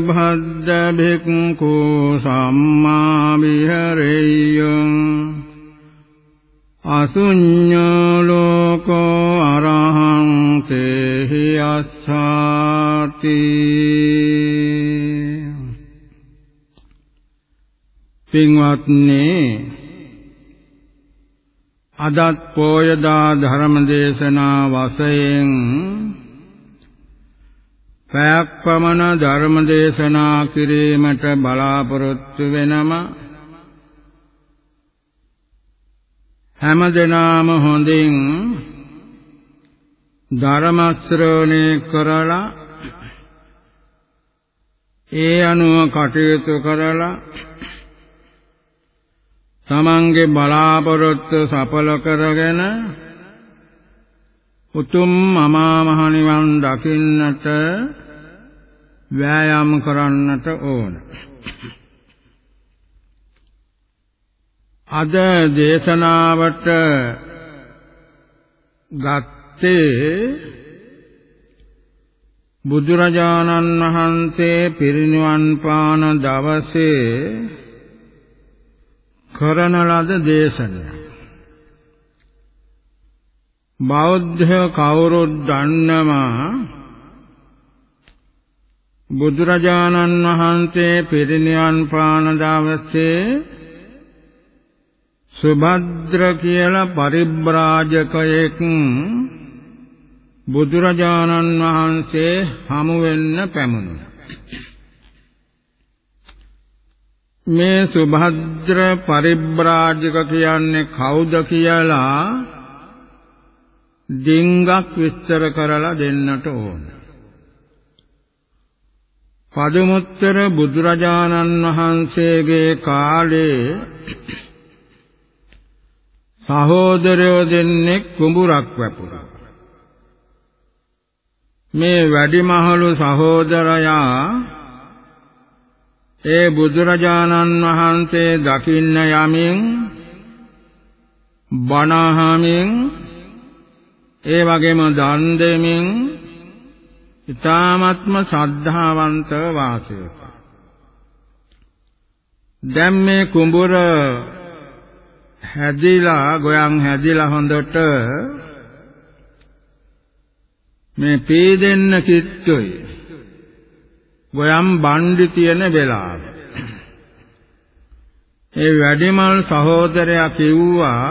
ච සුභද්ද භික්ඛු සම්මා විහෙරෙය්‍යං අසුඤ්ඤෝ ලෝකෝ අරහං තේහි අස්සාති පින්වත්නි අදත් පෝයදා ධර්ම දේශනා වශයෙන් පැයක් පමණ ධර්ම දේශනා කිරීමට බලාපොරොත්තු වෙනම හැම දිනාම හොඳින් ධර්ම ශ්‍රවණය කරලා ඒ අනුව කටයුතු කරලා තමන්ගේ බලාපොරොත්තු සඵල කරගෙන උතුම් අමා මහ නිවන් දකින්නට වෑයම් කරන්නට ඕන. අද දේශනාවට ගත්තේ බුදුරජාණන් වහන්සේ පිරිනිවන් පාන දවසේ කරන ලද දේශනය. බෞද්ධ කවුරුත් දන්නවා බුදුරජාණන් වහන්සේ පිරිනිවන් පාන දවසේ සුභද්‍ර කියලා පරිබ්‍රාජකයෙක් බුදුරජාණන් වහන්සේ හමු වෙන්න පැමුණුණා. මේ සුභද්‍ර පරිබ්‍රාජක කියන්නේ කවුද කියලා ඩිංගක් විස්තර කරලා දෙන්නට ඕන. පදමුත්තර බුදුරජාණන් වහන්සේගේ කාලේ සහෝදරයෝ දෙන්නෙක් කුඹුරක් වැපුරා. මේ වැඩිමහලු සහෝදරයා ඒ බුදුරජාණන් වහන්සේ දකින්න යමින් බණහමින් ඒ වගේම දන් දෙමින් ඊ타ත්ම ශ්‍රද්ධාවන්ත වාසය දැන් මේ කුඹුර හැදිලා ගොයන් හැදිලා හොඳට මේ පීදෙන්න කිට්ටුයි ගොයම් බණ්ඩි තියෙන වෙලාව. ඒ වැඩිමල් සහෝදරයා කිව්වා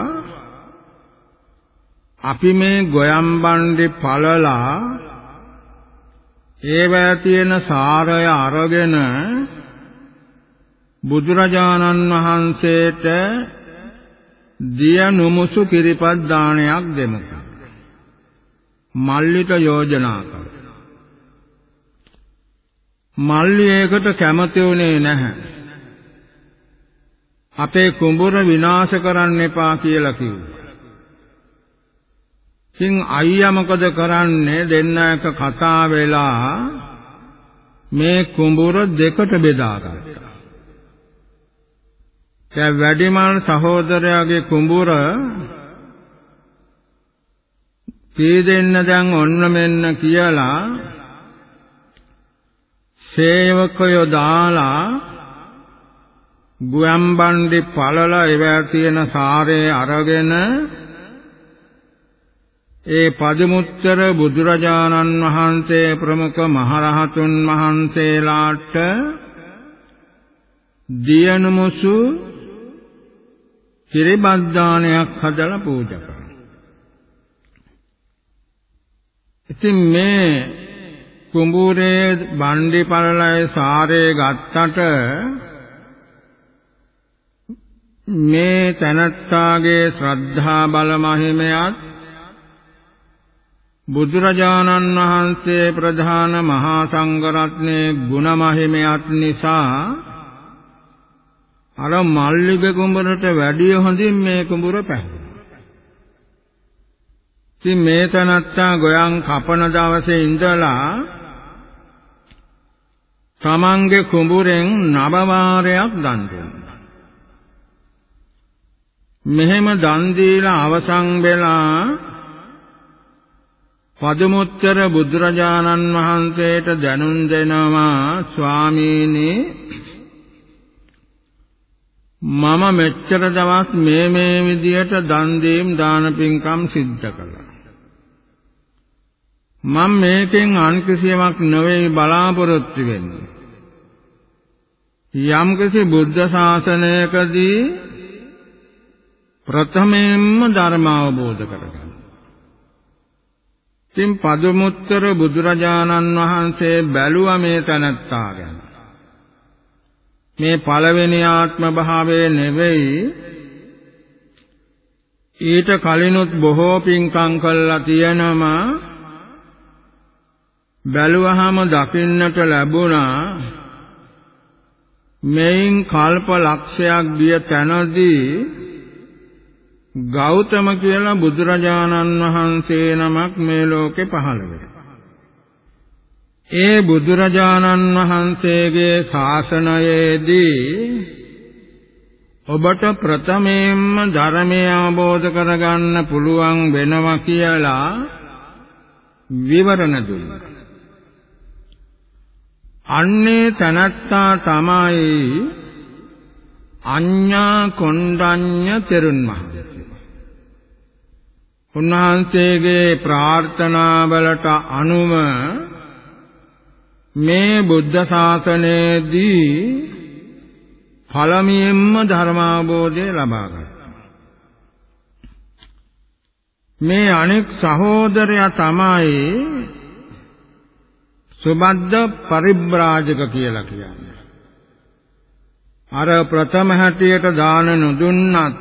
අපි මේ ගොයම් බණ්ඩි පළලා ඒවැ තියෙන සාරය අරගෙන බුදුරජාණන් වහන්සේට දිය නුමුසු කිරිපත් දානයක් දෙමු. මල්ලිට යෝජනා කළා. මල්ලි ඒකට කැමති වුණේ නැහැ. අපේ කුඹුර විනාශ කරන්න එපා කියලා කිව්වා. ඉතින් අයියා මොකද කරන්නේ දෙන්න එක කතා වෙලා මේ කුඹුර දෙකට බෙදාගත්තා. දැන් වැඩිමල් සහෝදරයාගේ කුඹුර කී දෙන්න දැන් ඔන්න මෙන්න කියලා සේවකයෝ දාලා ගුවන්බණ්ඩි පළල එවැ තියෙන සාරේ අරගෙන ඒ පදමුත්තර බුදුරජාණන් වහන්සේ ප්‍රමුඛ මහරහතුන් වහන්සේලාට දියනමුසු කිරිබද්දානයක් හදලා පූජා කරනවා. ඉතින් මේ කුඹුරේ බණ්ඩි පළලයි සාරේ ගත්තට මේ තනත්තාගේ ශ්‍රද්ධා බල මහිමයත් බුදුරජාණන් වහන්සේ ප්‍රධාන මහා සංඝරත්නයේ ගුණ මහිමයත් නිසා අර මල්ලිග කුඹරට වැඩිය හොඳින් මේ කුඹුර පැහැදුනා. ඉතින් මේ තනත්තා ගොයන් කපන දවසේ ඉඳලා තමන්ගේ කුඹුරෙන් නව වාරයක් දන් දුන්නා. මෙහෙම දන් දීලා අවසන් වෙලා පදමුත්තර බුදුරජාණන් වහන්සේට දැනුම් දෙනවා ස්වාමීනි මම මෙච්චර දවස් මේ මේ විදියට දන් දීම් දාන පින්කම් සිද්ධ කළා. මම මේකෙන් අන් කිසියමක් නෙවෙයි බලාපොරොත්තු වෙන්නේ. යම්කිසි බුද්ධ ශාසනයකදී ප්‍රථමයෙන්ම ධර්ම අවබෝධ කරගන්න. ඉතින් පදමුත්තර බුදුරජාණන් වහන්සේ බැලුවා මේ තනත්තා ගැන. මේ පළවෙනි ආත්ම භාවයේ නෙවෙයි ඊට කලිනුත් බොහෝ පින්කම් කළා තියෙනවා බැලුවහම දකින්නට ලැබුණා මෙයින් කල්ප ලක්ෂයක් ගිය තැනදී ගෞතම කියලා බුදුරජාණන් වහන්සේ නමක් මේ ලෝකේ පහළ වෙනවා. ඒ බුදුරජාණන් වහන්සේගේ ශාසනයේදී ඔබට ප්‍රථමයෙන්ම ධර්මය අවබෝධ කරගන්න පුළුවන් වෙනවා කියලා විවරණ දුන්නා. අන්නේ තනත්තා තමයි අඤ්ඤා කොණ්ඩඤ්ඤ තෙරුන් වහන්සේ. උන්වහන්සේගේ ප්‍රාර්ථනාවලට අනුව මේ බුද්ධ ශාසනයේදී පළමුවෙන්ම ධර්මාභෝධය ලබා ගත්තා. මේ අනෙක් සහෝදරයා තමයි සුබද්ද පරිබ්‍රාජක කියලා කියන්නේ. අර ප්‍රථම හැටියට දාන නොදුන්නත්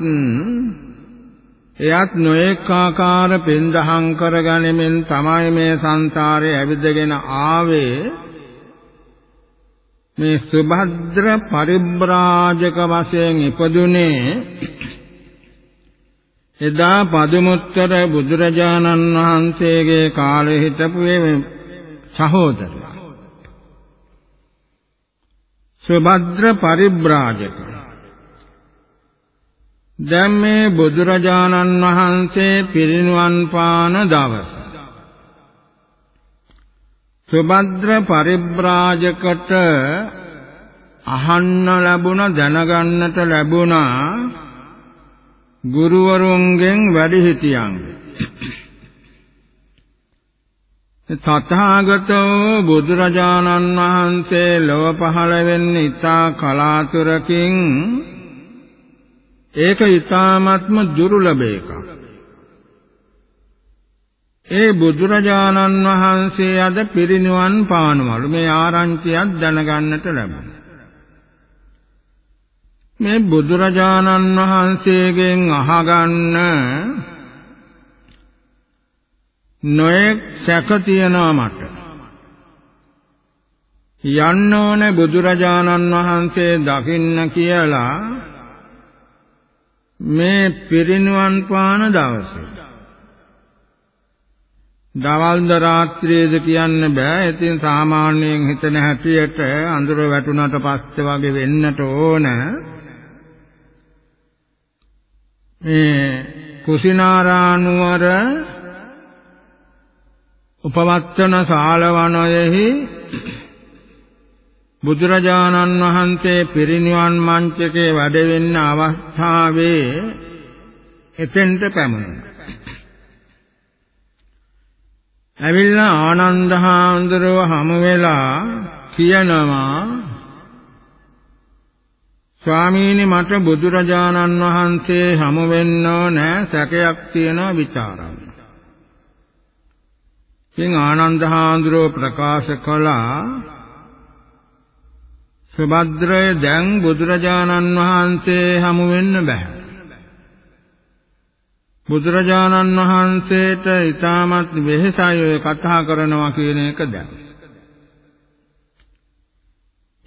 එයත් නොඑක ආකාර පෙන්දහම් කරගැනීමෙන් තමයි මේ සංසාරේ ඇවිදගෙන ආවේ. මේ සුභද්‍ර පරිබ්‍රාජක වශයෙන් ඉපදුනේ එදා පදුමුත්තර බුදුරජාණන් වහන්සේගේ කාලේ හිටපු මේ සහෝදරයා. සුභද්‍ර පරිබ්‍රාජක. දැන් මේ බුදුරජාණන් වහන්සේ පිරිනුවන් පාන දවස. සුභද්‍ර පරිබ්‍රාජකට අහන්න ලැබුණ දැනගන්නට ලැබුණා ගුරුවරුන්ගෙන් වැඩිහිටියන්ගෙන් තථාගතෝ බුදුරජාණන් වහන්සේ ලොව පහළ වෙන්නේ ඊතා කලාතුරකින් ඒක ඊ타ත්ම දුර්ලභ එකක්. ඒ බුදුරජාණන් වහන්සේ අද පිරිනිවන් පානවලු මේ ආරංචියක් දැනගන්නට ලැබුණා. මේ බුදුරජාණන් වහන්සේගෙන් අහගන්න නොයෙක් සැක තියනවා මට. යන්න ඕනේ බුදුරජාණන් වහන්සේ දකින්න කියලා මේ පිරිනුවන් පාන දවසේ දවල්ද රාත්‍රියේද කියන්න බෑ. ඉතින් සාමාන්‍යයෙන් හිතන හැටියට අඳුර වැටුණට පස්සේ වගේ වෙන්නට ඕන. මේ කුසිනාරානුවර උපවත්තන ශාලවනයෙහි බුදුරජාණන් වහන්සේ පිරිනිවන් මංචකේ වැඩ වෙන්න අවස්ථාවේ එතෙන්ට පැමුණුණා. ඇවිල්ලා ආනන්ද හාමුදුරුව හමු වෙලා කියනවා ස්වාමීනි මට බුදුරජාණන් වහන්සේ හමු වෙන්න ඕන සැකයක් තියෙනවා ਵਿਚාරන්න. ඉතින් ආනන්ද හාමුදුරුව ප්‍රකාශ කළා සුභද්‍රය දැන් බුදුරජාණන් වහන්සේ හමු වෙන්න බෑ. බුදුරජාණන් වහන්සේට ඊටමත් වෙහෙසයි ඔය කතා කරනවා කියන එක දැන්.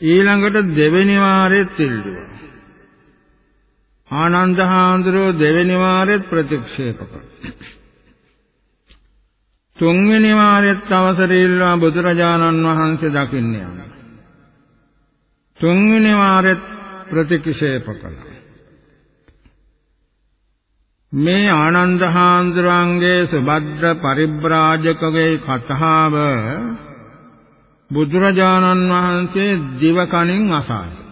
ඊළඟට දෙවෙනි වාරෙත් ඉල්ලුවා. ආනන්ද හාමුදුරුවෝ දෙවෙනි වාරෙත් ප්‍රතික්ෂේප කළා. තුන්වෙනි වාරෙත් අවසර ඉල්ලුවා බුදුරජාණන් වහන්සේ දකින්න යන්න. තුන්වෙනි වාරෙත් ප්‍රතික්ෂේප කළා. මේ ආනන්ද හාමුදුරන්ගේ සුභද්‍ර පරිබ්‍රාජකගේ කතාව බුදුරජාණන් වහන්සේ දිව කණින් අසායි.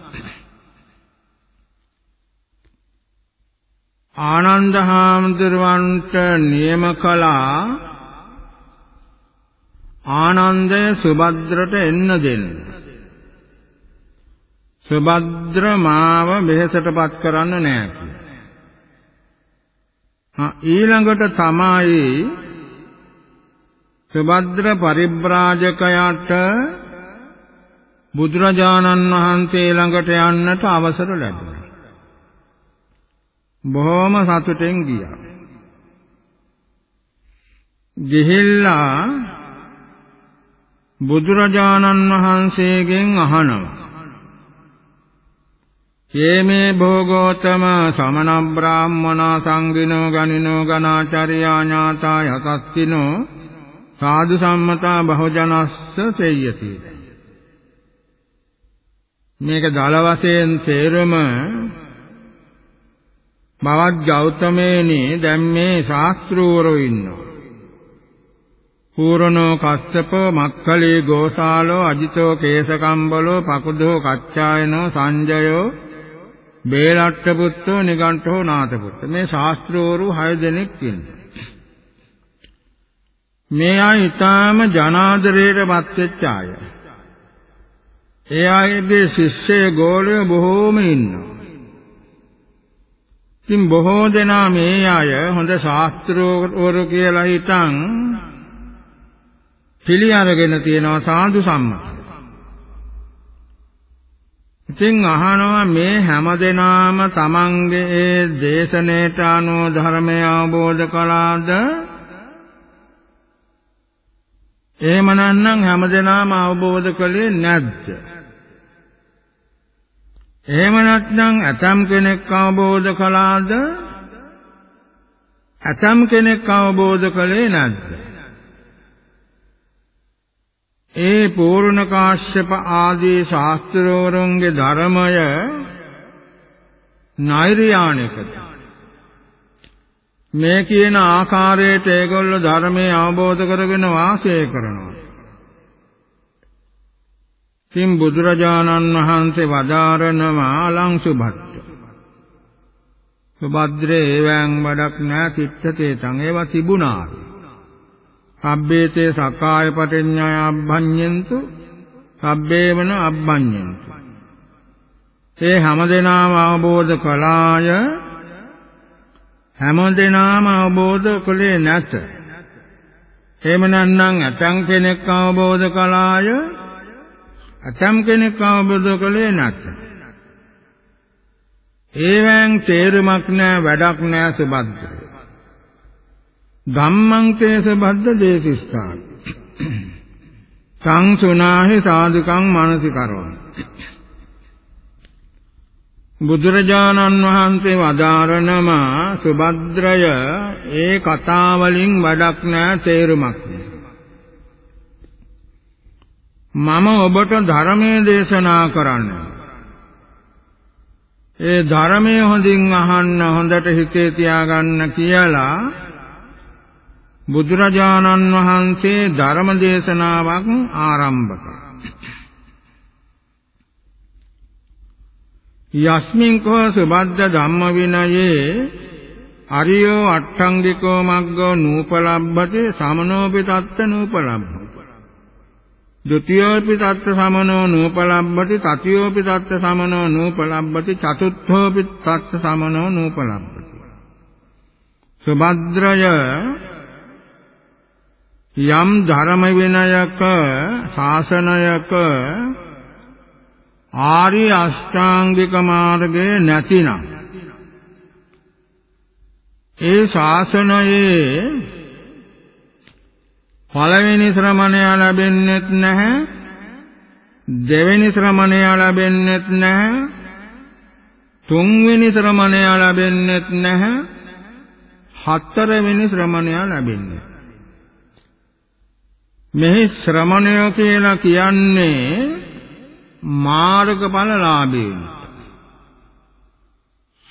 ආනන්ද හාමුදුරුවන්ට නියම කළා ආනන්දය සුභද්‍රට එන්න දෙන්න. සුභද්‍ර මාව මෙහෙසටපත් කරන්න නෑ කියලා. ඊළඟට තමයි සුභද්‍ර පරිබ්‍රාජකයාට බුදුරජාණන් වහන්සේ ළඟට යන්නට අවසර ලැබුණා. බොහොම සතුටෙන් ගියා. ගිහිල්ලා බුදුරජාණන් වහන්සේගෙන් අහනවා. යේමේ භෝගෝතම සමන බ්‍රාහ්මනා සංගිනෝ ගනිනෝ ගනාචාර්යා ඥාතා යතස්තිනෝ සාදු සම්මතා බහුජනස්ස තෙය්‍යති මේක දල වශයෙන් තේරුම බවත් ගෞතමේනි දැන් මේ ශාස්ත්‍රූවරෝ ඉන්නවා. පූර්ණෝ කස්සප මක්ඛලේ ගෝසාලෝ අජිතෝ කේසකම්බලෝ පකුදෝ කච්චායනෝ සංජයෝ බේලට්ට පුත්තෝ නිගණ්ඨෝ නාත පුත්ත මේ ශාස්ත්‍රවරු 6 දෙනෙක් ඉන්නවා මේ අය ඊටාම ජනාදරයටපත් වෙච්ච අය. ඒ අයගේ ශිෂ්‍ය ගෝලය බොහෝම ඉන්නවා. ඉතින් බොහෝ දෙනා මේ අය හොඳ ශාස්ත්‍රවරු කියලා හිතන් පිළි අරගෙන තියෙනවා සාදු සම්මත. ඉතින් අහනවා මේ හැම දෙනාම තමන්ගේ ඒ දේශනේට අනුව ධර්මය අවබෝධ කළාද එහෙම නැත්නම් හැමදෙනාම අවබෝධ කළේ නැද්ද? එහෙම නැත්නම් ඇතම් කෙනෙක් අවබෝධ කළාද? ඇතම් කෙනෙක් අවබෝධ කළේ නැද්ද? ඒ පූර්ණ කාශ්‍යප ආදී ශාස්ත්‍රවරුන්ගේ ධර්මය නෛර්යානිකද මේ කියන ආකාරයට ඒගොල්ලෝ ධර්මයේ අවබෝධ කරගෙන වාසය කරනවා. තින් බුදුරජාණන් වහන්සේ වදාරනවා අලං සුභට්ට. සුභද්‍රේ එවං වඩක් නැ තිත්තේ තං ඒවා තිබුණා. සබ්බේතේ සකාය පටිඤ්ඤාය අබ්බඤ්ඤන්තු සබ්බේවන අබ්බඤ්ඤන්තු. ඒ හැමදෙනාම අවබෝධ කළාය හැමදෙනාම අවබෝධ කළේ නැත. එහෙම නැත්නම් ඇතම් කෙනෙක් අවබෝධ කළාය ඇතම් කෙනෙක් අවබෝධ කළේ නැත. ඒවෙන් තේරුමක් නැහැ වැඩක් නැහැ සුබද්ද. ධම්මං තේස බද්ද දේසිස්ථාන. සංසුනාහි සාදුකං මානසිකරණ. බුදුරජාණන් වහන්සේ වදාරනම සුභද්‍රය ඒ කතාවලින් වැඩක් නෑ තේරුමක් මම ඔබට ධර්මයේ දේශනා කරන්න. ඒ ධර්මයේ හොඳින් අහන්න හොඳට හිතේ තියාගන්න කියලා බුදුරජාණන් වහන්සේ ධර්ම දේශනාවක් ආරම්භ කළා. යස්මින් කෝ සුබද්ද ධම්ම විනයේ අරියෝ අට්ඨංගිකෝ මග්ගෝ නූපලබ්බති සමනෝපි තත්ත නූපලබ්බති ဒ ුතියෝපි තත්ත සමනෝ නූපලබ්බති තතියෝපි තත්ත සමනෝ නූපලබ්බති චතුත්ථෝපි තත්ත සමනෝ නූපලබ්බති සුභද්‍රය යම් ධර්ම විනයක ශාසනයක ආර්ය අෂ්ටාංගික මාර්ගයේ නැතිනම් ඒ ශාසනයේ පළවෙනි ශ්‍රමණය ලැබෙන්නෙත් නැහැ දෙවෙනි ශ්‍රමණය ලැබෙන්නෙත් නැහැ තුන්වෙනි ශ්‍රමණය ලැබෙන්නෙත් නැහැ හතරවෙනි ශ්‍රමණය ලැබෙන්නේ. මෙහි ශ්‍රමණය කියලා කියන්නේ මාර්ගඵලලාභී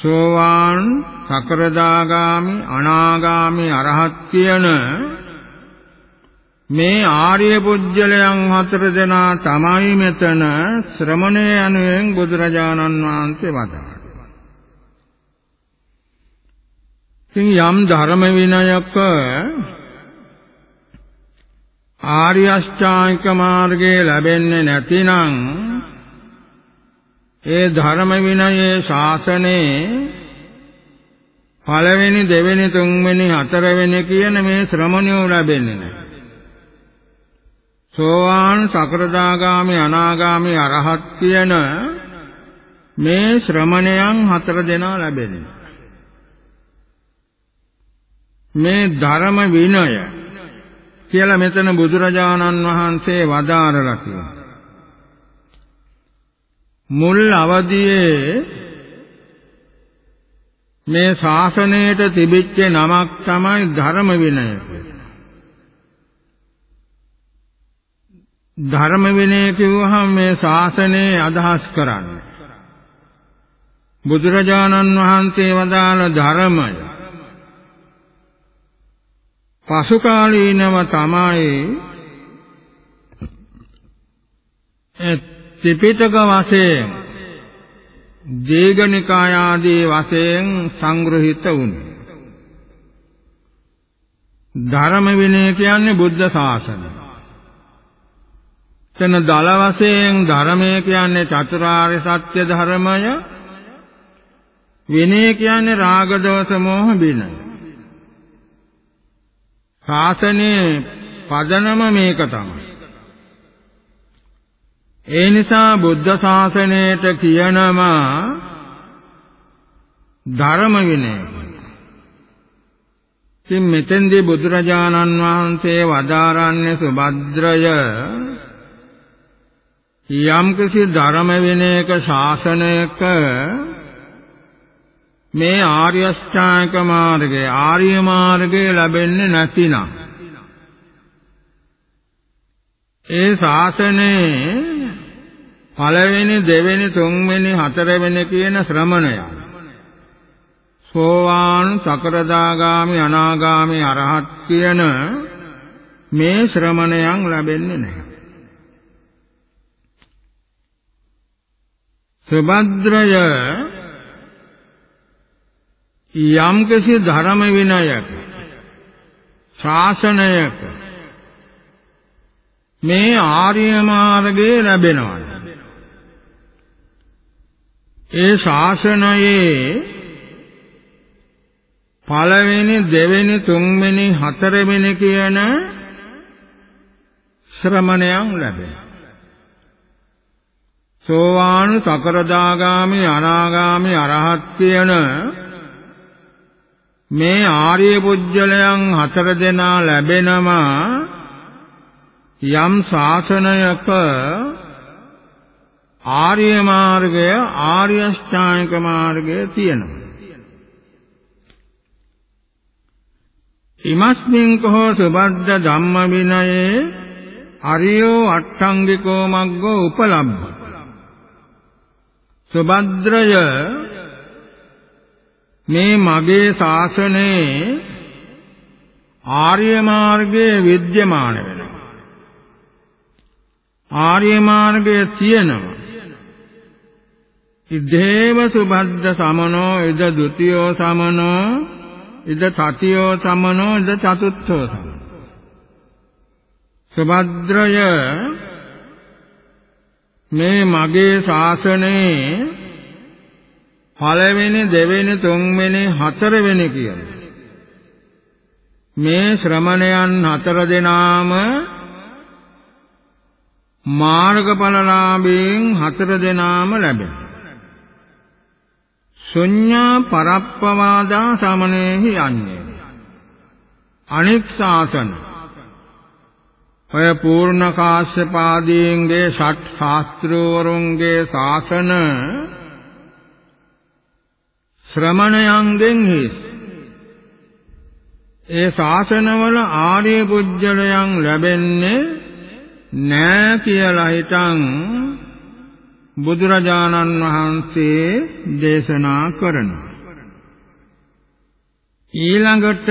සෝවාන් සකරදාගාමි අනාගාමි අරහත් කියන මේ ආර්ය පුජ්‍යලයන් හතර දෙනා තමයි මෙතන ශ්‍රමණය යනුවෙන් බුදුරජාණන් වහන්සේ වදාළා. ඉතින් යම් ධර්ම විනයක ආර්ය අෂ්ටාංගික මාර්ගයේ ලැබෙන්නේ නැතිනම් ඒ ධර්ම විනයේ ශාසනයේ පළවෙනි දෙවෙනි තුන්වෙනි හතරවෙනි කියන මේ ශ්‍රමණයෝ ලැබෙන්නේ නැහැ. සෝවාන් සකරදාගාමි අනාගාමි අරහත් කියන මේ ශ්‍රමණයන් හතර දෙනා ලැබෙන්නේ. මේ ධර්ම විනය කියලා මෙතන බුදුරජාණන් වහන්සේ වදාරලා තියෙනවා. මුල් අවදියේ මේ ශාසනයට තිබිච්ච නමක් තමයි ධර්ම විනය ධර්ම විනය කිව්වහම මේ ශාසනයේ අදහස් කරන්නේ බුදුරජාණන් වහන්සේ වදාළ ධර්මය පසු කාලීනව තමයි ත්‍රිපිටක වශයෙන් දීඝනිකාය ආදී වශයෙන් සංග්‍රහිත වුණේ. ධර්ම විනය කියන්නේ බුද්ධ ශාසනය. එතන දල වශයෙන් ධර්මය කියන්නේ චතුරාර්ය සත්‍ය ධර්මය. විනය කියන්නේ රාග දෝෂ මොහ විනය. ශාසනයේ පදනම මේක තමයි. ඒ නිසා බුද්ධ ශාසනයට කියනවා ධර්ම විනය. ඉතින් මෙතෙන්දී බුදුරජාණන් වහන්සේ වදාරන්නේ සුභද්‍රය යම්කිසි ධර්ම විනයක ශාසනයක මේ ආර්ය අෂ්ටාංග මාර්ගය ආර්ය මාර්ගය ලැබෙන්නේ නැතිනම්. ඒ ශාසනයේ පළවෙනි දෙවෙනි තුන්වෙනි හතරවෙනි කියන ශ්‍රමණය. සෝවාන් සකරදාගාමි අනාගාමි අරහත් කියන මේ ශ්‍රමණයන් ලැබෙන්නේ නැහැ. සුභද්‍රය යම්කිසි ධර්ම විනයක ශාසනයක මේ ආර්ය මාර්ගයේ ලැබෙනවා ඒ ශාසනයේ පළවෙනි දෙවෙනි තුන්වෙනි හතරවෙනි කියන ශ්‍රමණයන් ලැබෙනවා සෝවාන් සකරදාගාමි අනාගාමි අරහත් කියන මේ ආර්ය පුජ්‍යලයන් හතර දෙනා ලැබෙනවා යම් ශාසනයක ආර්ය මාර්ගය ආර්ය අෂ්ටාංගික මාර්ගය තියෙනවා. ඉමස්මින් කෝ සුබද්ද ධම්ම විනයේ අරියෝ අට්ඨංගිකෝ මග්ගෝ උපලබ්ධ සුබද්‍රය මේ මගේ ශාසනයේ ආර්ය මාර්ගයේ විද්‍යමාන වෙනවා. ආර්ය මාර්ගයේ තියෙනවා. ඉදේව සුබද්ද සමනෝ ඉද ဒ ුතියෝ සමනෝ ඉද තතියෝ සමනෝ ඉද චතුත්ථෝ සමනෝ සුභද්‍රය මේ මගේ ශාසනයේ පළවෙනි දෙවෙනි තුන්වෙනි හතරවෙනි කියන මේ ශ්‍රමණයන් හතර දෙනාම මාර්ගඵලලාභයෙන් හතර දෙනාම ලැබෙන. ශුඤ්ඤා පරප්පවාදා සමනේහි යන්නේ. අනික් ශාසන. ඔය පූර්ණ කාශ්‍යපාදීන්ගේ ෂට් ශාස්ත්‍රවරුන්ගේ ශාසන ශ්‍රමණයන්ගෙන් හිස්. ඒ ශාසනවල ආර්ය පුජ්‍යලයන් ලැබෙන්නේ නෑ කියලා හිතන් බුදුරජාණන් වහන්සේ දේශනා කරනවා. ඊළඟට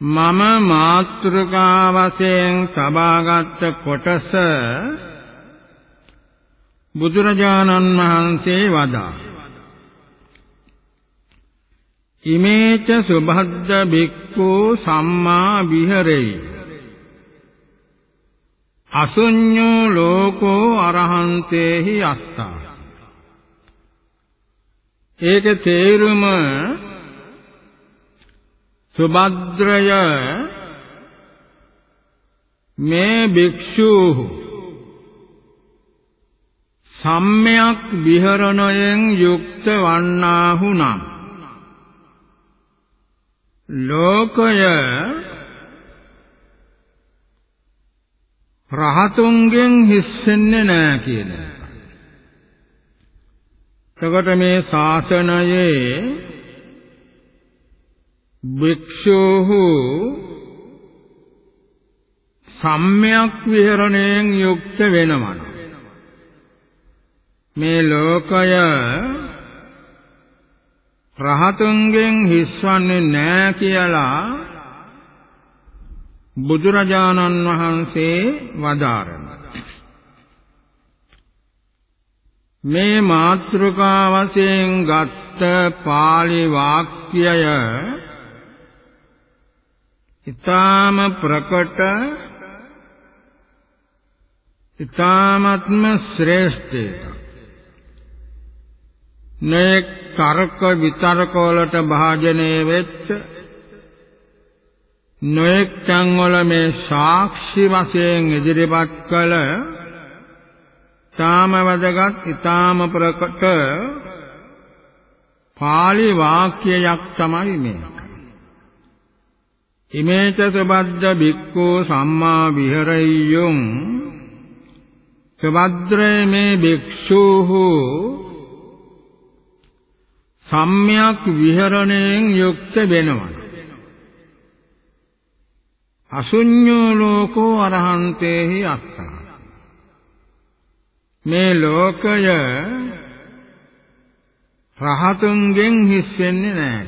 මම මාත්‍රිකා වශයෙන් සබාගත් කොටස බුදුරජාණන් වහන්සේ වදා. ඉමේච සුභද්ද බික්ඛු සම්මා විහෙරේ. අසුඤ්ඤෝ ලෝකෝ අරහන්තේහි අත්තා. ඒක තේරුම සුභද්‍රය මේ භික්ෂූ සම්මයක් විහරණයෙන් යුක්ත වන්නාහු නම් ලෝකය රහතුන්ගෙන් හිස්සෙන්නේ නැහැ කියන එක. එතකොට මේ ශාසනයේ භික්ෂූහු සම්්‍යක් විහරණයෙන් යුක්ත වෙනවන මේ ලෝකය රහතුන්ගෙන් හිස්වන්නේ නැහැ කියලා බුදුරජාණන් වහන්සේ වදාරනවා. මේ මාත්‍රිකා වශයෙන් ගත්ත පාළි වාක්‍යය ඊ타ම ප්‍රකට ඊ타මත්ම ශ්‍රේෂ්ඨ නේ තර්ක විතර්ක වලට භාජනය වෙච්ච නොඑක් තැන් වල මේ සාක්ෂි වශයෙන් ඉදිරිපත් කළ ඊ타ම වැදගත් ඊ타ම ප්‍රකට පාලි වාක්‍යයක් තමයි මේ ඉමේච සබද්ද බික්ඛෝ සම්මා විහෙරෙය්‍යුං. සබද්‍රේ මේ භික්ෂූහු සම්්‍යක් විහරණයෙන් යුක්ත වෙනවා. අසුඤ්ඤෝ ලෝකෝ අරහන්තේහි අත්තා. මේ ලෝකය රහතුන්ගෙන් හිස් වෙන්නේ නැහැ.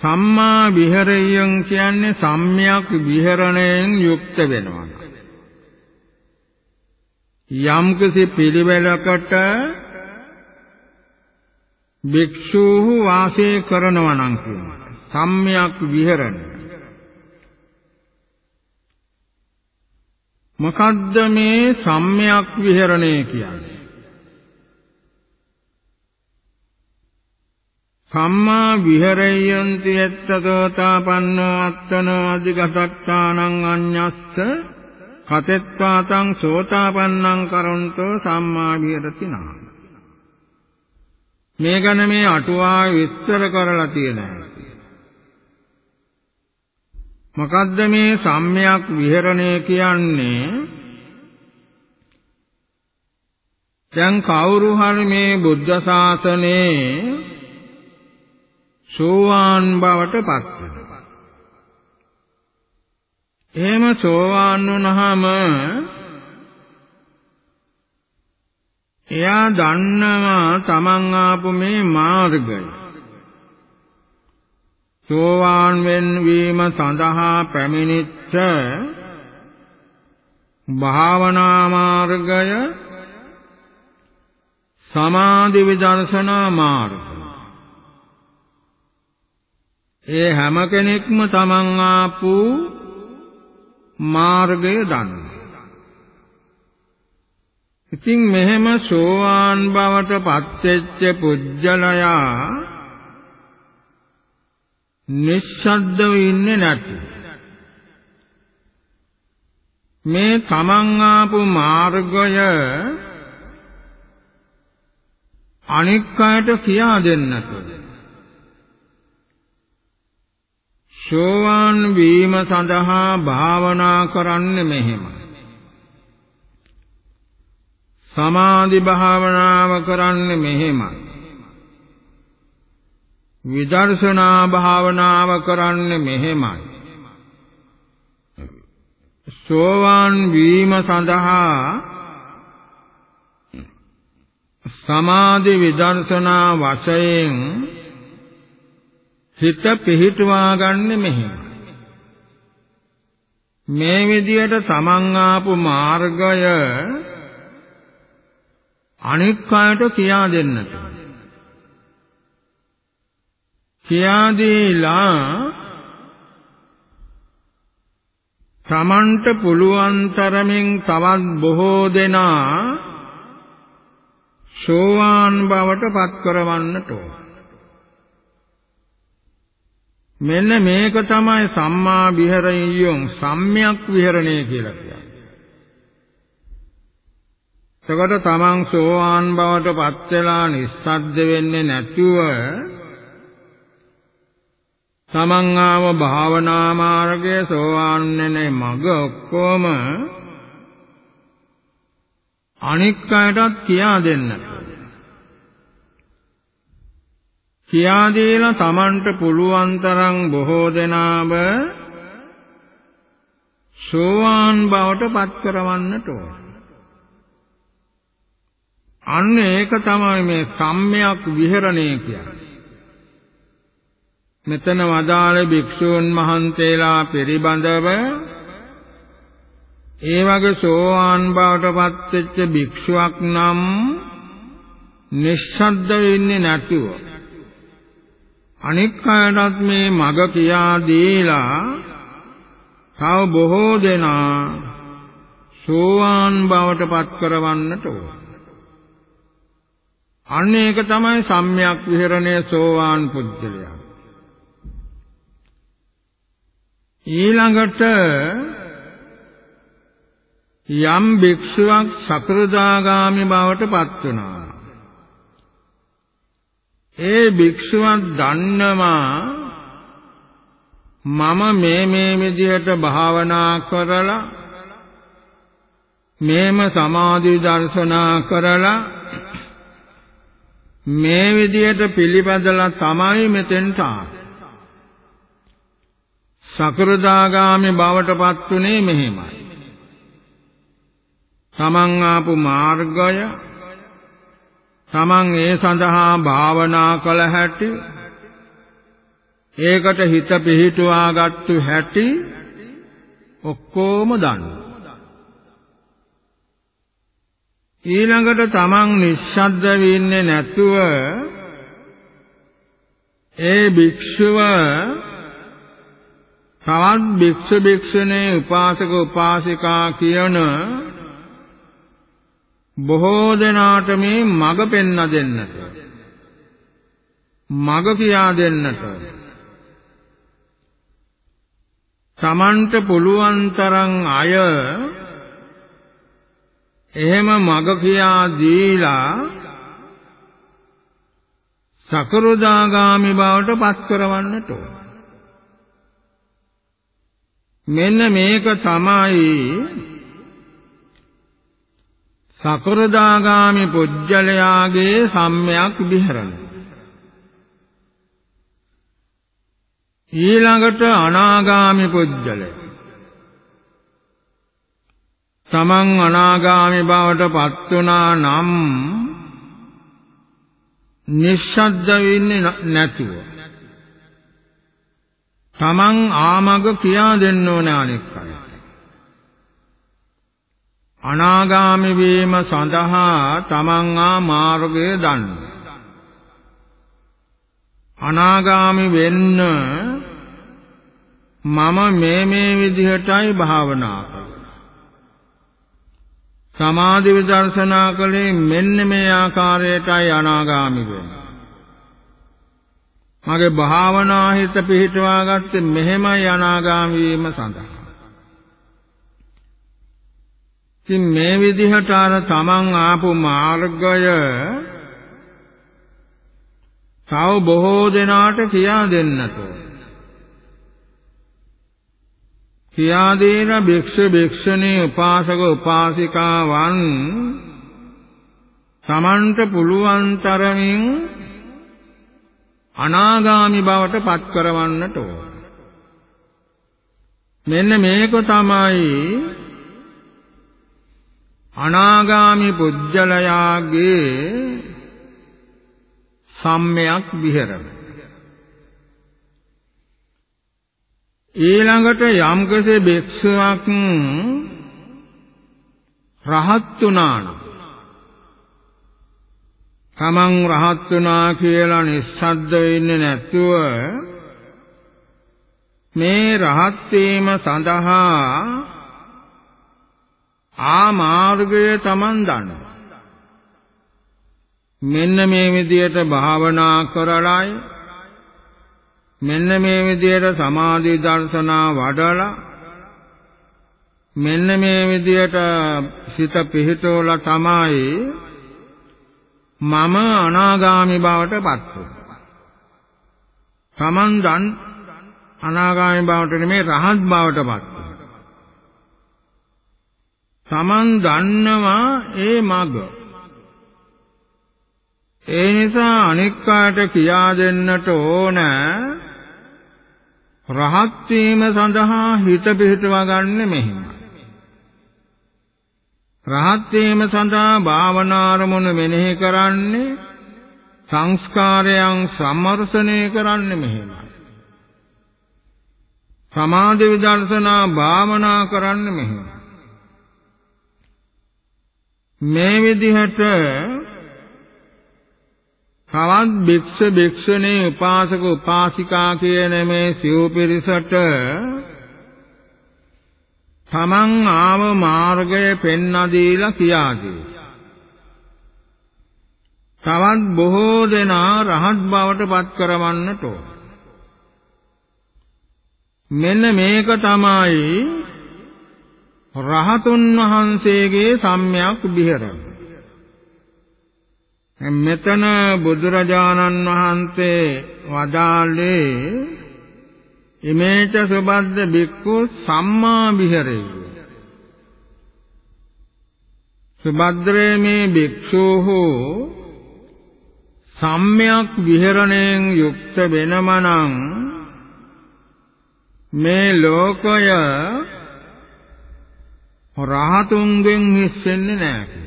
සම්මා විහෙරයන් කියන්නේ සම්්‍යක් විහෙරණයෙන් යුක්ත වෙනවා. යම්කිසි පිළිවෙලකට භික්ෂූහු වාසය කරනවා නම් කියනවා. සම්්‍යක් විහෙරණ. මොකද්ද මේ සම්්‍යක් විහෙරණය කියන්නේ? සම්මා විහෙරයන්ති යත්තතෝතාපන්නෝ අත්තනෝ අධිගතත්තානං අඤ්ඤස්ස කතෙත්වාතං සෝතාපන්නං කරොන්තෝ සම්මා විහෙරති නාම මේ ගැන මේ අටුවා විස්තර කරලා තියෙනවා. මොකද්ද මේ සම්මයක් විහෙරණය කියන්නේ? දැන් කවුරු හරි මේ බුද්ධ ශාසනයේ සෝවාන් බවට පත් වෙනවා. එහෙම සෝවාන් වුණාම එයා දන්නවා තමන් ආපු මේ මාර්ගය. සෝවාන් වෙන්වීම සඳහා පැමිණිච්ච භාවනා මාර්ගය සමාධි විදර්ශනා මාර්ගය. ඒ හැම කෙනෙක්ම තමන් ආපු මාර්ගය දන්නවා. ඉතින් මෙහෙම සෝවාන් බවට පත්වෙච්ච පුජ්‍යලයා නිශ්ශබ්දව ඉන්නේ නැති. මේ තමන් ආපු මාර්ගය අනික් අයට කියා දෙන්නට සෝවාන් වීම සඳහා භාවනා කරන්නේ මෙහෙමයි. සමාධි භාවනාව කරන්නේ මෙහෙමයි. විදර්ශනා භාවනාව කරන්නේ මෙහෙමයි. සෝවාන් වීම සඳහා සමාධි විදර්ශනා වශයෙන් හිත පිහිටුවා ගන්න මෙහෙම. මේ විදියට තමන් ආපු මාර්ගය අනික් අයට කියා දෙන්නට. කියා දීලා තමන්ට පුළුවන් තරමින් තවත් බොහෝ දෙනා සෝවාන් බවට පත් කරවන්නට ඕන. මෙන්න මේක තමයි සම්මා විහරණියොන් සම්්‍යක් විහරණය කියලා කියන්නේ. එතකොට තමන් සෝවාන් බවට පත් වෙලා නිස්සද්ද වෙන්නේ නැතුව තමන් ආව භාවනා මාර්ගයේ සෝවාන් වෙන්නේ මග ඔක්කොම අනික් අයටත් කියා දෙන්නට කියා දීලා Tamanට පුළුවන් තරම් බොහෝ දෙනාම සෝවාන් බවට පත් කරවන්නට ඕන. අන්න ඒක තමයි මේ සම්මයක් විහරණය කියන්නේ. මෙතන වදාළ භික්ෂූන් වහන්සේලා පිළිබඳව ඒ වගේ සෝවාන් බවට පත් වෙච්ච භික්ෂුවක් නම් නිශ්ශබ්ද වෙන්නේ නැතුව අනික් අයටත් මේ මග කියා දීලා තව බොහෝ දෙනා සෝවාන් බවට පත් කරවන්නට ඕන. අන්න ඒක තමයි සම්්‍යක් විහරණය සෝවාන් පුජ්‍යලයා. ඊළඟට යම් භික්ෂුවක් සකෘදාගාමි බවට පත් වුණා. ඒ භික්ෂුවක් දන්නවා මම මේ මේ විදිහට භාවනා කරලා මේම සමාධි දර්ශනා කරලා මේ විදිහට පිළිපදලා තමයි මෙතෙන්ට සකෘදාගාමි බවට පත්ුනේ මෙහෙමයි. තමන් ආපු මාර්ගය තමන් ඒ සඳහා භාවනා කළ හැටි ඒකට හිත පිහිටුවාගත්තු හැටි ඔක්කොම දන්නවා. ඊළඟට තමන් නිශ්ශබ්ද වෙන්නේ නැතුව ඒ භික්ෂුව තවත් භික්ෂු භික්ෂුණී උපාසක උපාසිකා කියන බොහෝ දෙනාට මේ මඟ පෙන්වා දෙන්නට මඟ කියා දෙන්නට තමන්ට පුළුවන් තරම් අය එහෙම මඟ කියා දීලා සකරුදාගාමි බවට පත් කරවන්නට ඕන. මෙන්න මේක තමයි සකරදාගාමි පුජ්‍යලයාගේ සම්මයක් විහරණ. ඊළඟට අනාගාමි පුජ්‍යලය තමන් අනාගාමී බවට පත් වුණා නම් නිශ්ශබ්ද වෙන්නේ නැතුව. තමන් ආමග කියා දෙන්න ඕන අනෙක්. අය. අනාගාමී වීම සඳහා තමන් ආ මාර්ගය දන්න. අනාගාමී වෙන්න මම මේ මේ විදිහටයි භාවනා කරන්නේ. සමාධි විදර්ශනා කලේ මෙන්න මේ ආකාරයටයි අනාගාමී වෙන්නේ. මගේ භාවනා හිත පිහිටවා ගත්තේ මෙහෙමයි අනාගාමී වීම සඳහා. ඉතින් මේ විදිහට අර තමන් ආපු මාර්ගය තව බොහෝ දෙනාට කියා දෙන්නට කියා දෙන භික්ෂු භික්ෂුණී උපාසක උපාසිකාවන් තමන්ට පුළුවන් තරමින් අනාගාමි බවට පත් කරවන්නට ඕන. මෙන්න මේක තමයි අනාගාමි පුජ්‍යලයාගේ සම්මයක් විහෙරම ඊළඟට යම්කසේ භික්ෂුවක් රහත් වුණා නම් තමන් රහත් වුණා කියලා නිස්සද්ද වෙන්නේ නැතුව මේ රහත් වීම සඳහා ආ මාර්ගය තමන් දන්නවා මෙන්න මේ විදියට භාවනා කරලායි මෙන්න මේ විදියට සමාධි දර්ශනා වඩලා මෙන්න මේ විදියට සිත පිහිටවලා තමයි මම අනාගාමි බවට පත් වුනේ. Taman දන් අනාගාමි බවට නෙමෙයි රහත් බවට පත් වුනේ. Taman දන්නවා ඒ මඟ. ඒ නිසා අනික් අයට කියා දෙන්නට ඕන රහත් වීම සඳහා හිත පිහිටවා ගන්න මෙහිමයි. රහත් වීම සඳහා භාවනාරමුණු මෙනෙහි කරන්නේ සංස්කාරයන් සම්මර්ෂණය කරන්නේ මෙහෙමයි. සමාධි විදර්ශනා භාවනා කරන්නේ මෙහෙමයි. මේ විදිහට තවත් භික්ෂ භික්ෂුණී උපාසක උපාසිකා කියන මේ සිව් පිරිසට තමන් ආව මාර්ගය පෙන්වා දීලා කියා දී. තවත් බොහෝ දෙනා රහත් බවට පත් කරවන්නට ඕන. මෙන්න මේක තමයි රහතුන් වහන්සේගේ සම්්‍යක් විහෙරණ. මෙතන බුදුරජාණන් වහන්සේ වදාළේ ඉමේච සුබද්ද බික්ඛු සම්මා විහෙරේ සුබද්‍රේ මේ භික්ෂූහු සම්්‍යක් විහෙරණයෙන් යුක්ත වෙනමනම් මේ ලෝකය රහතුන්ගෙන් හිස් වෙන්නේ නැහැ.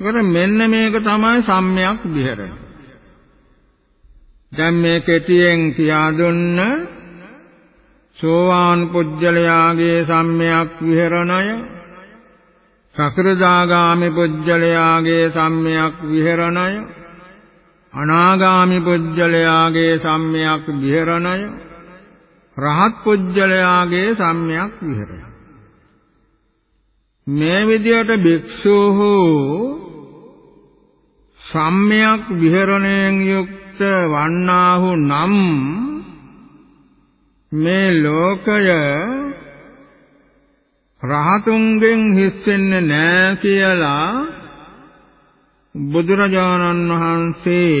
ඒකට මෙන්න මේක තමයි සම්්‍යක් විහෙරණ. දැන් මේ කෙටියෙන් කියා දුන්න සෝවාන් පුජ්‍යලයාගේ සම්්‍යක් විහෙරණය සකෘදාගාමි පුජ්‍යලයාගේ සම්්‍යක් විහෙරණය අනාගාමි පුජ්‍යලයාගේ සම්්‍යක් විහෙරණය රහත් පුජ්‍යලයාගේ සම්්‍යක් විහෙරණය මේ විදියට භික්ෂූහු සම්්‍යක් විහෙරණයෙන් යුක්ත වන්නාහු නම් මේ ලෝකය රහතුන්ගෙන් හිස් වෙන්නේ නැහැ කියලා බුදුරජාණන් වහන්සේ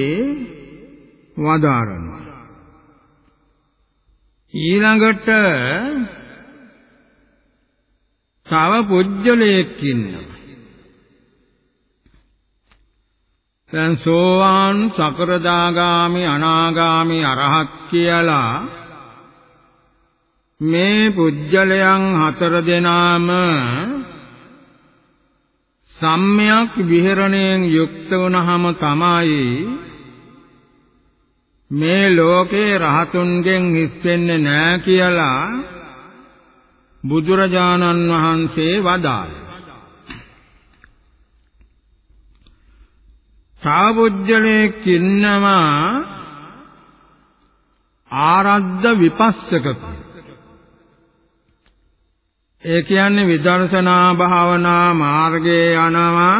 වදාරනවා. ඊළඟට තව පුජ්‍යලයක් ඉන්නවා. දැන් සෝවාන් සකරදාගාමි අනාගාමි අරහත් කියලා මේ පුජ්‍යලයන් හතර දෙනාම සම්මයක් විහෙරණයෙන් යුක්ත වුණහම තමයි මේ ලෝකේ රහතුන්ගෙන් හිස් වෙන්නේ නැහැ කියලා බුදුරජාණන් වහන්සේ වදාළා. සාවුජ්ජලේ කින්නවා ආරද්ධ විපස්සක ඒ කියන්නේ විදර්ශනා භාවනා මාර්ගයේ යනවා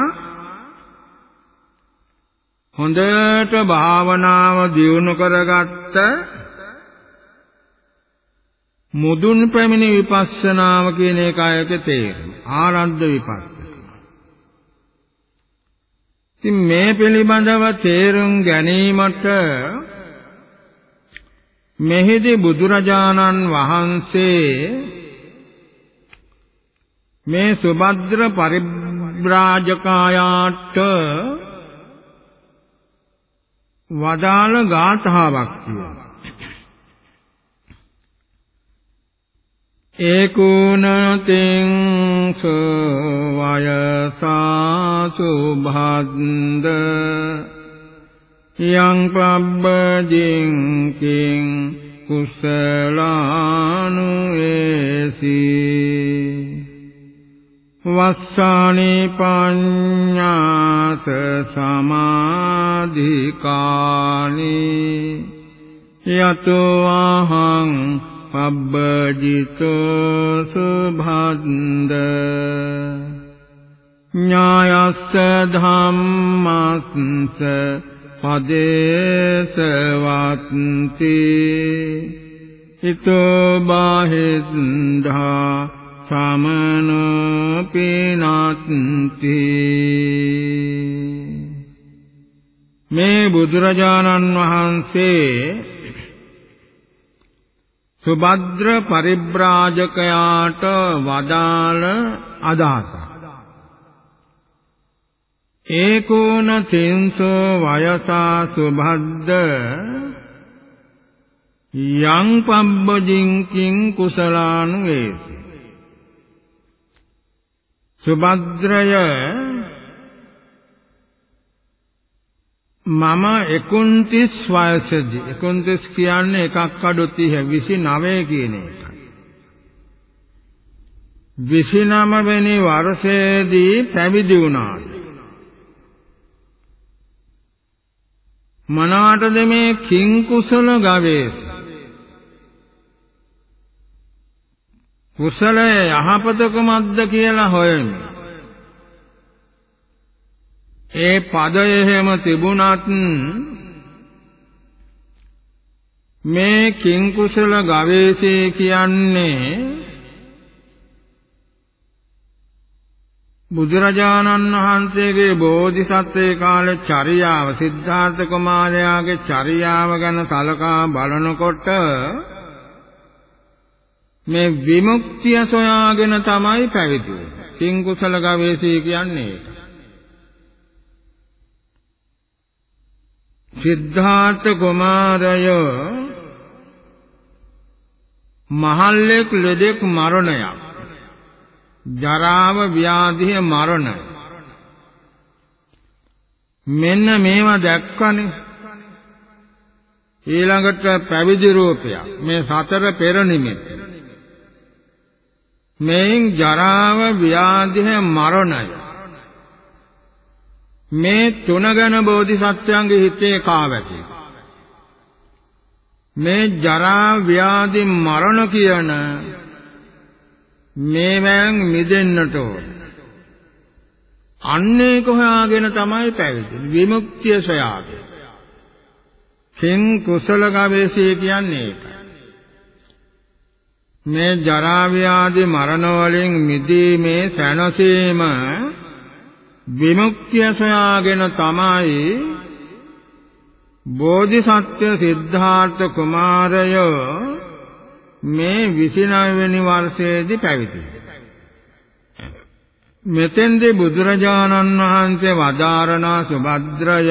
හොඳට භාවනාව දියුණු කරගත්ත මුදුන් පැමිණි විපස්සනාව කියන එකයක තේරුම ආරද්ධ විපස්සනා. ඉතින් මේ පිළිබඳව තේරුම් ගැනීමට මෙහිදී බුදුරජාණන් වහන්සේ මේ සුභද්‍ර පරිබ්‍රාජකායාට වදාළ ගාථාවක් කියනවා. ඒකුණතින් සවයසා සුභද්ද යං පබ්බදින් කිං කුසලානු ඒසී වස්සානි පඤ්ඤාස සමාධිකානි යතෝ අහං පබ්බජිතෝ සුභන්ද ඥායස්ස ධම්මස්ස පදේසවත්ති ඊතෝ බාහින්දා සමන පිනත්ති මේ බුදුරජාණන් වහන්සේ සුභද්‍ර පරිබ්‍රාජකයාට වදාළ අදහසක්. ඒකෝන තින්සෝ වයසා සුභද්ද යං පබ්බජින් කිං කුසලානු වේසි සුභද්‍රය මම 29 වයසේදී 29 කියන්නේ එකක් අඩු 30 29 කියන එකයි 29 වෙනි වර්ෂයේදී පැවිදි වුණා. මනාටද මේ කිං කුසල ගවේෂ? කුසලය යහපත කුමක්ද කියලා හොයමි. ඒ පදය එහෙම තිබුණත් මේ කිං කුසල ගවේෂේ කියන්නේ බුදුරජාණන් වහන්සේගේ බෝධිසත්වයේ කාලේ චර්යාව සිද්ධාර්ථ කුමාරයාගේ චර්යාව ගැන සලකා බලනකොට මේ විමුක්තිය සොයාගෙන තමයි පැවිදි වෙන්නේ. කිං කුසල ගවේෂී කියන්නේ ඒක. සිද්ධාර්ථ කුමාරය මහල්ලෙක් ලෙඩෙක් මරණයක්. ජරාව ව්‍යාධිය මරණ. මෙන්න මේවා දැක්කනේ. ඊළඟට පැවිදි රූපයක්. මේ සතර පෙර නිමිති. මෙයින් ජරාව ව්‍යාධිය මරණය. මේ තුන ගැන බෝධිසත්වයන්ගේ හිතේ කාවැටි. මේ ජරා ව්‍යාධි මරණ කියන මේවෙන් මිදෙන්නට ඕන. අන්නේ කොහාගෙන තමයි පැවිදි. විමුක්තිය සොයාගෙන. කිං කුසල ගවේෂී කියන්නේ ඒකයි මේ ජරා ව්‍යාධි මරණ වලින් මිදීමේ සැනසීම විමුක්තිය සොයාගෙන තමයි බෝධිසත්ව සිද්ධාර්ථ කුමාරය මේ 29 වෙනි වර්ෂයේදී පැවිදි මෙතෙන්දී බුදුරජාණන් වහන්සේ වදාරනා සුභද්‍රය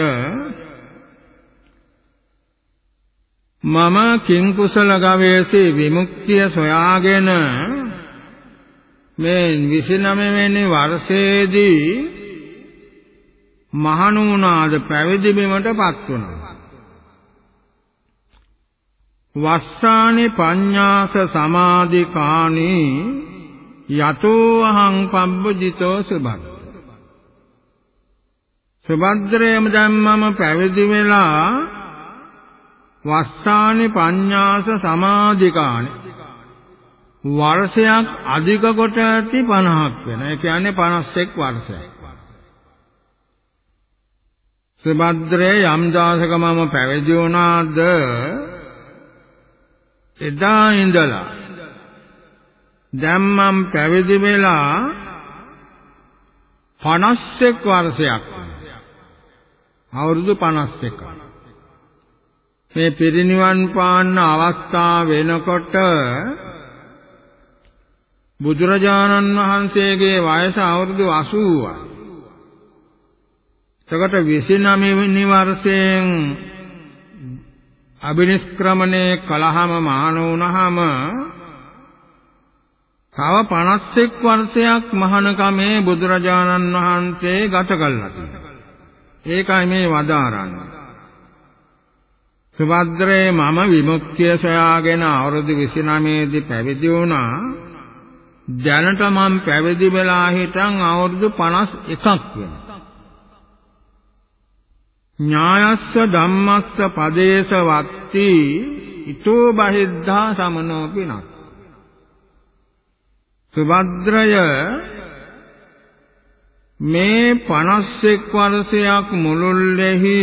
මම කිං කුසල ගවේෂී විමුක්තිය සොයාගෙන මේ 29 වෙනි වර්ෂයේදී මහණුණාද පැවිදි බිමටපත් වුණා. වස්සානි පඤ්ඤාස සමාධිකානි යතෝ අහං පබ්බජිතෝ සුභද්ද සුභද්‍රයම දැම්මම පැවිදි වෙලා වස්සානි පඤ්ඤාස සමාධිකානි වර්ෂයක් අධික කොට ඇති 50ක් වෙන. ඒ කියන්නේ 51 වර්ෂයක්. සුභද්‍රේ යම් දාසකමම පැවිදි වුණාද එදා ඉඳලා දැන් මම පැවිදි වෙලා 51 වර්ෂයක් අවුරුදු 51ක් මේ පිරිනිවන් පාන්න අවස්ථාව වෙනකොට බුදුරජාණන් වහන්සේගේ වයස අවුරුදු 80යි. එතකොට 29 වෙනි වර්ෂයෙන් අබිනිෂ්ක්‍රමණය කළහම මහාන වුණහම තව 51 වර්ෂයක් මහානකමේ බුදුරජාණන් වහන්සේ ගත කළා තියෙනවා. ඒකයි මේ වදාරන්නේ. සුභද්‍රේ මම විමුක්තිය සොයාගෙන අවුරුදු 29 දී පැවිදි වුණා. දැනට මම පැවිදි වෙලා හිටන් අවුරුදු 51ක් වෙනවා. ඥායස්ස ධම්මස්ස පදේශ වත්ති ඊතෝ බහිද්ධා සමනෝ පිනක් සුභද්‍රය මේ 51 වර්ෂයක් මුළුල්ලේහි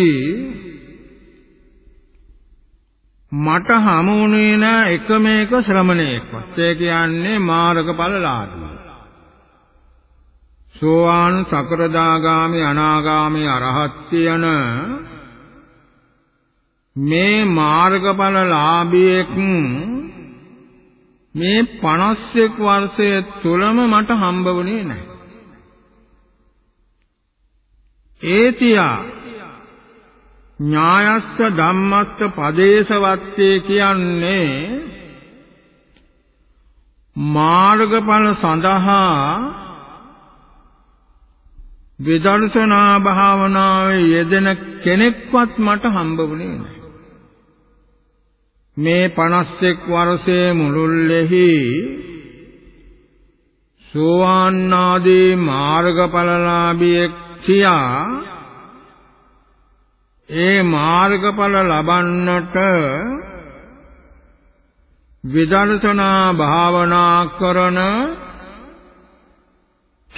මට හමුුනේ නෑ එකම එක ශ්‍රමණයෙක්වත්. ඒ කියන්නේ මාර්ගඵලලාභී. සෝවාන් සකරදාගාමි අනාගාමි අරහත් කියන මේ මාර්ගඵලලාභියෙක් මේ 51 වර්ෂය තුලම මට හම්බ වුණේ නැහැ. ඒතියා ඥායස්ස ධම්මස්ස පදේශවත්තේ කියන්නේ මාර්ගඵල සඳහා විදර්ශනා භාවනාවේ යෙදෙන කෙනෙක්වත් මට හම්බුනේ නැහැ. මේ 51 වර්ෂයේ මුළුල්ලේහි සෝවාන් ආදී මාර්ගඵලලාභියෙක් කියා ඒ මාර්ගඵල ලබන්නට විදර්ශනා භාවනා කරන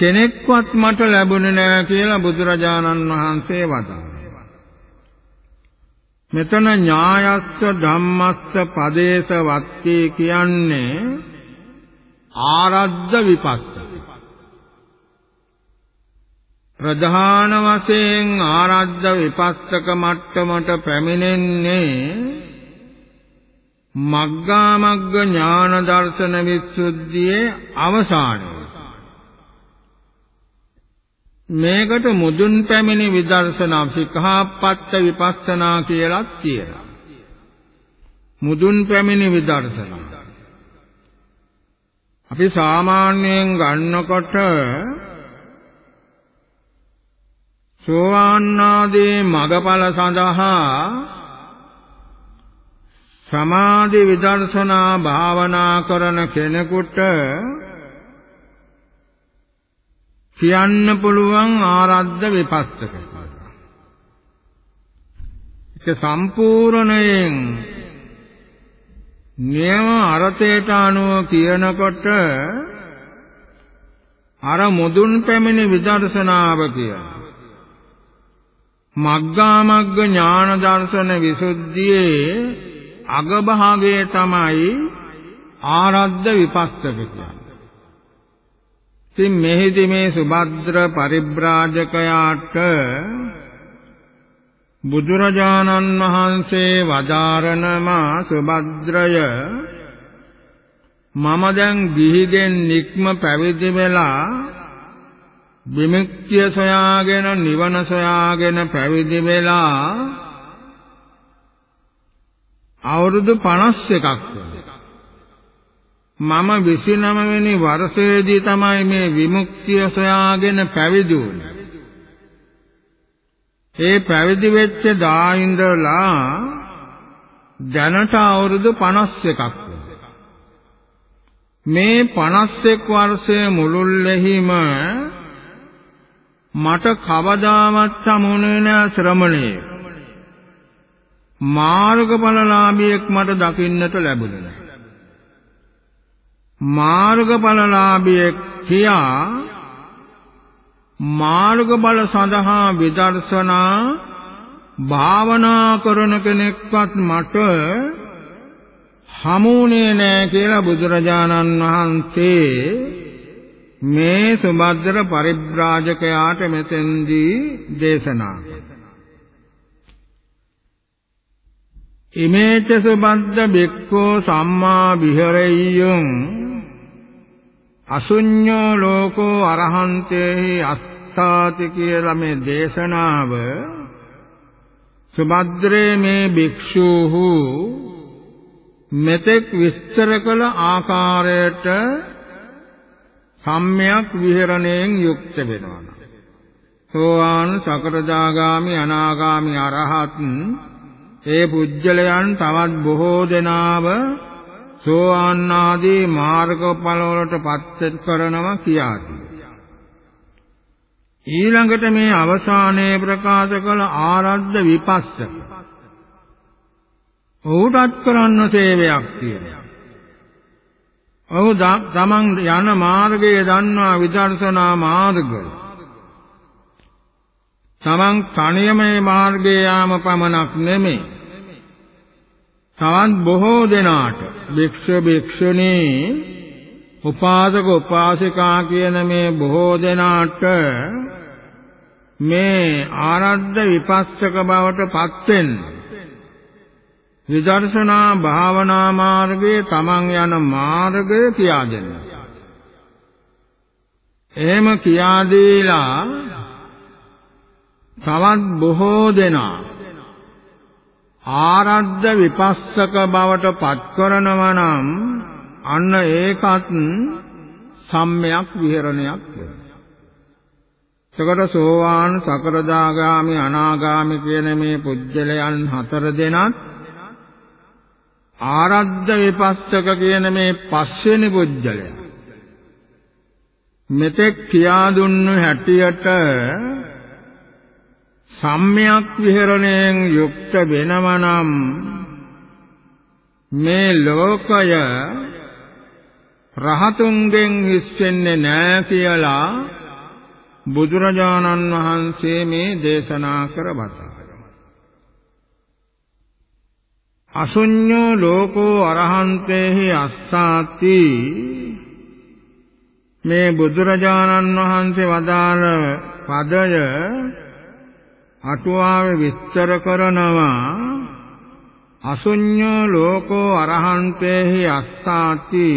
කෙනෙක්වත් මට ලැබුණේ නැහැ කියලා බුදුරජාණන් වහන්සේ වදාළා. මෙතන ඥායස්ස ධම්මස්ස පදේශ වත්ති කියන්නේ ආරද්ධ විපස්ස. ප්‍රධාන වශයෙන් ආරද්ධ විපස්සක මට්ටමට පැමිණෙන්නේ මග්ගා මග්ග ඥාන දර්ශන විසුද්ධියේ අවසානය. මේකට මුදුන් පැමිණි විදර්ශනා සිකහාපත්ත විපස්සනා කියලාත් කියනවා. මුදුන් පැමිණි විදර්ශනා. අපි සාමාන්‍යයෙන් ගන්නකොට සෝවාන් ආදී මගඵල සඳහා සමාධි විදර්ශනා භාවනා කරන කෙනෙකුට කියන්න පුළුවන් ආරද්ධ විපස්සක ඒක සම්පූර්ණයෙන් නියම අර්ථයට අනුව කියනකොට අර මුදුන් පැමිණි විදර්ශනාව කියනවා මග්ගා මග්ග ඥාන දර්ශන විසුද්ධියේ අගභාගයේ තමයි ආරද්ධ විපස්සක කියන්නේ. ඉතින් මෙහිදී මේ සුභද්‍ර පරිබ්‍රාජකයාට බුදුරජාණන් වහන්සේ වදාරනමා සුභද්‍රය. මම දැන් ගිහිගෙන් නික්ම පැවිදි වෙලා විමුක්තිය සොයාගෙන නිවන සොයාගෙන පැවිදි වෙලා අවුරුදු 51ක් මම 29 වෙනි වර්ෂයේදී තමයි මේ විමුක්තිය සොයාගෙන පැවිදි වුනේ. ඒ පැවිදි වෙච්ච දා ඉඳලා දැනට අවුරුදු 51ක් මේ 51 වර්ෂයේ මුළුල්ලෙහිම මට කවදාවත් සමුනේ නැ ශ්‍රමණේ. මාර්ගඵලලාභියෙක් මට දකින්නට ලැබුණේ නැහැ මාර්ගඵලලාභියෙක් කියා මාර්ගඵල සඳහා විදර්ශනා භාවනා කරන කෙනෙක්වත් මට හමුනේ නැහැ කියලා බුදුරජාණන් වහන්සේ මේ සුභද්‍ර පරිබ්‍රාජකයාට මෙතෙන්දී දේශනා ඉමේච සුබද්ද බික්ඛෝ සම්මා විහෙරෙය්‍යං අසුඤ්ඤෝ ලෝකෝ අරහන්තේහි අස්ථාති කියලා මේ දේශනාව සුභද්‍රේ මේ භික්ෂූහු මෙතෙක් විස්තර කළ ආකාරයට සම්මයක් විහරණයෙන් යුක්ත වෙනවා. සෝවාන් සකරදාගාමි අනාගාමි අරහත් ඒ පුජ්‍යලයන් තවත් බොහෝ දෙනාව සෝවාන් ආදී මාර්ගඵල වලට පත් කරනවා කියාදී. ඊළඟට මේ අවසානයේ ප්‍රකාශ කළ ආරද්ධ විපස්සක. ඔහුටත් කරන්න සේවයක් තියෙනවා. ඔහු තමන් යන මාර්ගය දන්නා විදර්ශනා මාර්ගය. තමන් තනියම මේ මාර්ගයේ යාම පමණක් නෙමෙයි. තවත් බොහෝ දෙනාට භික්ෂු භික්ෂුණී උපාසක උපාසිකා කියන මේ බොහෝ දෙනාට මේ ආරද්ධ විපස්සක බවට පත් වෙන්න විදර්ශනා භාවනා මාර්ගයේ තමන් යන මාර්ගය කියා දෙන්න. එහෙම කියා දීලා තවත් බොහෝ දෙනා ආරද්ධ විපස්සක බවට පත් කරනවා නම් අන්න ඒකත් සම්මයක් විහෙරණයක් වෙනවා. එතකොට සෝවාන් සකරදාගාමි අනාගාමි කියන මේ පුජ්‍යලයන් හතර දෙනත් ආරද්ධ විපස්සක කියන මේ පස්වෙනි පුජ්‍යලය මෙතෙක් කියා දුන්නු හැටියට සම්මයක් විහෙරණයෙන් යුක්ත වෙනවනම් මේ ලෝකය රහතුන්ගෙන් හිස් වෙන්නේ නැහැ කියලා බුදුරජාණන් වහන්සේ මේ දේශනා කර බතාරා. අසුඤ්ඤෝ ලෝකෝ අරහන්තේහි අස්සාති මේ බුදුරජාණන් වහන්සේ වදාළ පදය අටුවාවේ විස්තර කරනවා අසුඤ්ඤෝ ලෝකෝ අරහන්තේහි අස්සාති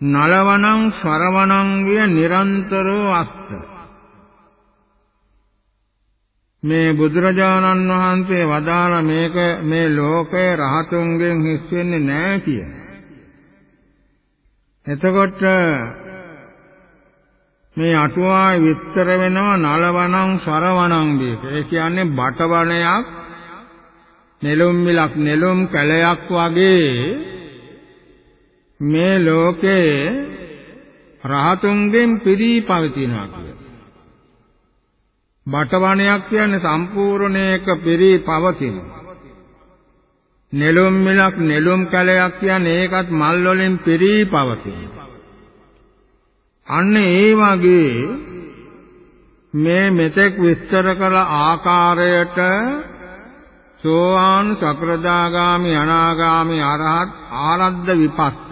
නලවණං සරවණං විය නිරන්තරෝ අස්ස මේ බුදුරජාණන් වහන්සේ වදාළ මේක මේ ලෝකේ රහතුන්ගෙන් හිස් වෙන්නේ නැහැ කිය. එතකොට මේ අටුවාවේ විස්තර වෙනවා නලවණං සරවණං දීක. ඒ කියන්නේ බටවණයක් නෙළුම් මිලක් නෙළුම් කැලයක් වගේ මේ ලෝකේ රහතුන්ගෙන් පිරී පවතිනවා කියලා. බටවණයක් කියන්නේ සම්පූර්ණයක පිරී පවතිනවා. නෙළුම් මිලක් නෙළුම් කැලයක් කියන්නේ ඒකත් මල් වලින් පිරී පවතිනවා. අන්න ඒ වගේ මේ මෙතෙක් විස්තර කළ ආකාරයට සෝවාන් සකෘදාගාමි අනාගාමි අරහත් ආරද්ධ විපස්සක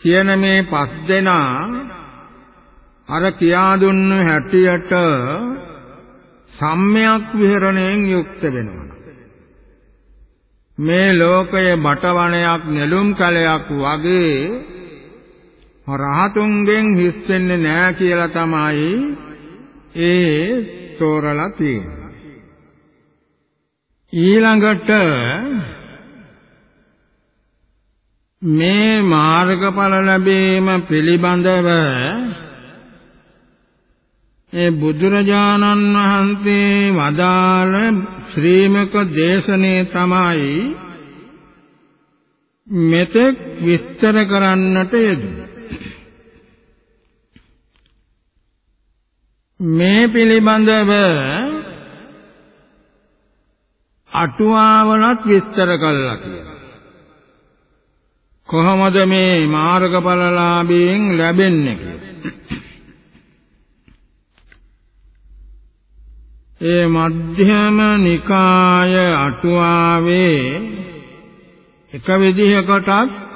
කියන මේ පස් දෙනා අර කියා දුන්න හැටියට සම්මයක් විහරණයෙන් යුක්ත වෙනවා. මේ ලෝකයේ බටවණයක් නෙළුම් කලයක් වගේ රහතුන්ගෙන් හිස් වෙන්නේ නැහැ කියලා තමයි ඒ තෝරලා තියෙන්නේ. ඊළඟට මේ මාර්ගඵල ලැබීම පිළිබඳව ඒ බුදුරජාණන් වහන්සේ වදාළ ශ්‍රීමක දේශනේ තමයි මෙතෙක් විස්තර කරන්නට යෙදුනේ. මේ පිළිබඳව අටුවාවලත් විස්තර කළා කියලා. කොහොමද මේ මාර්ගඵලලාභයෙන් ලැබෙන්නේ කියලා. ඒ මධ්‍යම නිකාය අටුවාවේ එක විදිහකටත්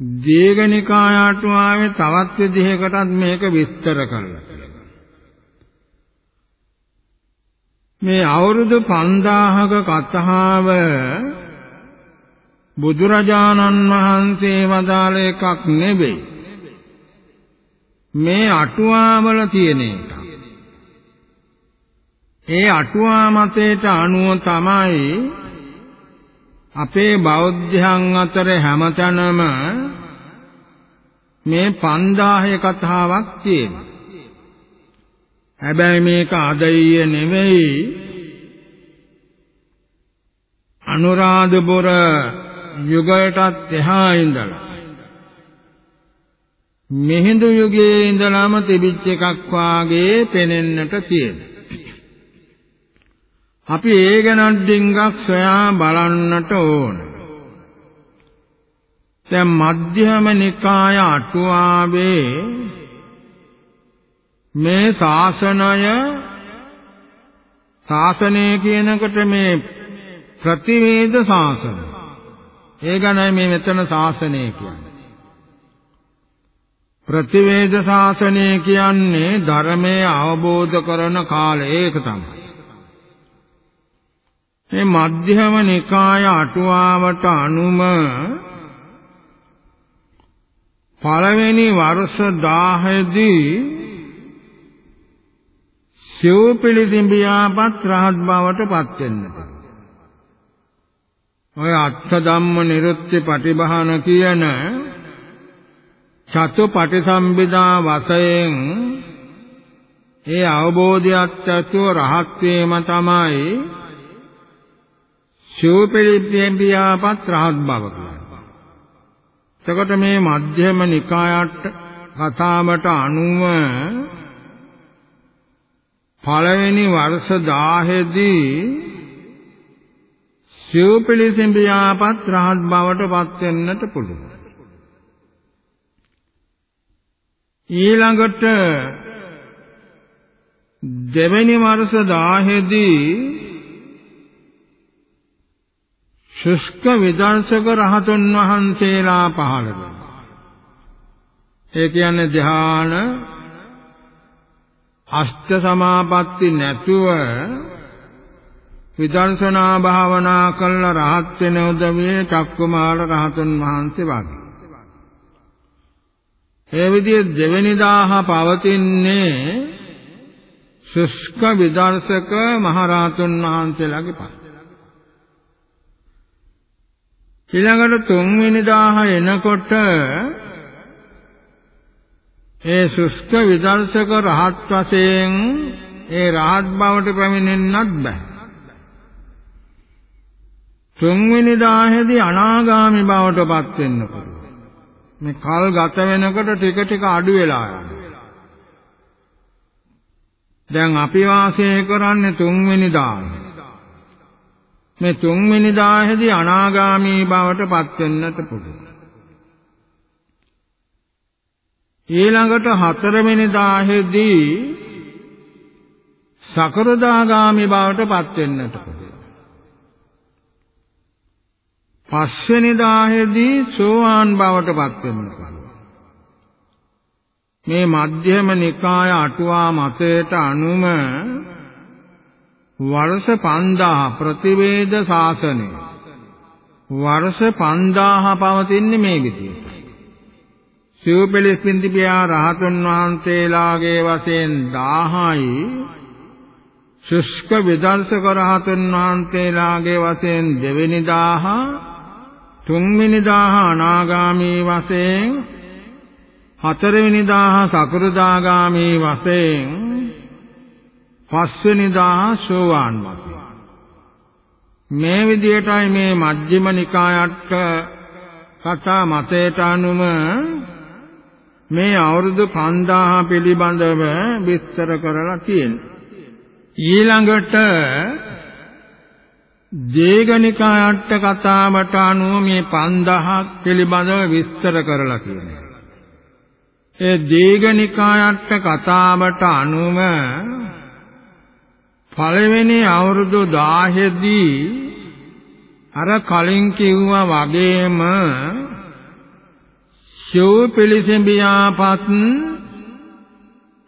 දීඝනිකාය අටුවාවේ තවත් විදිහකටත් මේක විස්තර කරලා මේ අවුරුදු 5000ක කතාව බුදුරජාණන් වහන්සේ වදාළ එකක් නෙවෙයි මේ අටුවාවල තියෙන එක. ඒ අටුවා මතයට අනුව තමයි අපේ බෞද්ධයන් අතර හැමතැනම මේ 5000 කතාවක් තියෙනවා. හැබැයි මේක අදයිය නෙවෙයි අනුරාධපුර යුගයටත් එහා ඉඳලා මිහිඳු යුගයේ ඉඳලාම තිබිච්ච එකක් වාගේ පෙනෙන්නට තියෙනවා. අපි ඒ ගැන ඩිංගක් සොයා බලන්නට ඕන. දැන් මධ්‍යම නිකාය අටුවාවේ මේ ශාසනය ශාසනය කියනකොට මේ ප්‍රතිවේද ශාසන. ඒ ගැනයි මේ මෙතන ශාසනය කියන්නේ. ප්‍රතිවේද ශාසනය කියන්නේ ධර්මය අවබෝධ කරන කාලය ඒක තමයි. මේ මධ්‍යම නිකාය අටුවාවට අනුම පළවෙනි වර්ෂ 10 දී සිව් පිළිසිඹියාපත් රහත් බවට පත් වෙන්නට. ඔය අත්ථ ධම්ම නිරුත්ති පටිභාන කියන චතු පටිසම්භිදා වශයෙන් ඒ අවබෝධයත් ඇතුව රහත් වීම තමයි සිව්පිලිප්පියාපත් රහත් බව කියන්නේ. එතකොට මේ මධ්‍යම නිකායට කතාවට අනුව පළවෙනි වර්ෂ 10 දී සිව්පිලිසිඹියාපත් රහත් බවට පත් වෙන්නට පුළුවන්. ඊළඟට දෙවෙනි වර්ෂ 10 දී ශුෂ්ක විදර්ශක රහතුන් වහන්සේලා පහළ වෙනවා. ඒ කියන්නේ ධ්‍යාන අෂ්ට සමාපatti නැතුව විදර්ශනා භාවනා කළ රහත් වෙන උදවිය චක්කුමාල රහතුන් වහන්සේ වගේ. ඒ විදිහේ දෙවෙනි දාහ පවතින්නේ ශුෂ්ක විදර්ශක මහරහතුන් වහන්සේලාගේ පස්. ඊළඟට තුන්වෙනි දාහ එනකොට ඒ ශුෂ්ක විදර්ශක රහත් වශයෙන් ඒ රහත් බවට පැමිණෙන්නත් බෑ. තුන්වෙනි දාහේදී අනාගාමි බවට පත් වෙන්න පුළුවන්. මේ කල් ගත වෙනකොට ටික ටික අඩු වෙලා යනවා. දැන් අපි වාසය කරන්නේ තුන්වෙනි දාහේ. මේ තුන්වෙනි දාහේදී අනාගාමී බවට පත් වෙන්නට පුළුවන්. ඊළඟට හතරවෙනි දාහේදී සකරදාගාමි බවට පත් වෙන්නට පුළුවන්. පස්වෙනි දාහේදී සෝවාන් බවට පත් වෙන්න පුළුවන්. මේ මධ්‍යම නිකාය අටුවා මතයට අනුම වර්ෂ 5000 ප්‍රතිවේද ශාසනය වර්ෂ 5000 පවතින්නේ මේ විදිහට. සිව්පෙලිස්පින්දිපියා රහතුන් වහන්සේලාගේ වශයෙන් 1000යි ශුෂ්ක විදර්ශක රහතන් වහන්සේලාගේ වශයෙන් දෙවෙනි දාහ තුන්වෙනි දාහ අනාගාමී වශයෙන් හතරවෙනි දාහ සකෘදාගාමී වශයෙන් පස්වෙනි දාහ සෝවාන් වශයෙන් මේ විදියටයි මේ මජ්ක්‍ධිම නිකායට කතා මතයට අනුව මේ අවුරුදු 5000 පිළිබඳව විස්තර කරලා තියෙනවා ඊළඟට දීඝනිකායට කතාවට අනුව මේ 5000ක් පිළිබඳව විස්තර කරලා කියනවා. ඒ දීඝනිකායට කතාවට අනුව පළවෙනි අවුරුදු 10 දී අර කලින් කිව්වා වගේම ශෝ පිළිසෙඹියාපත්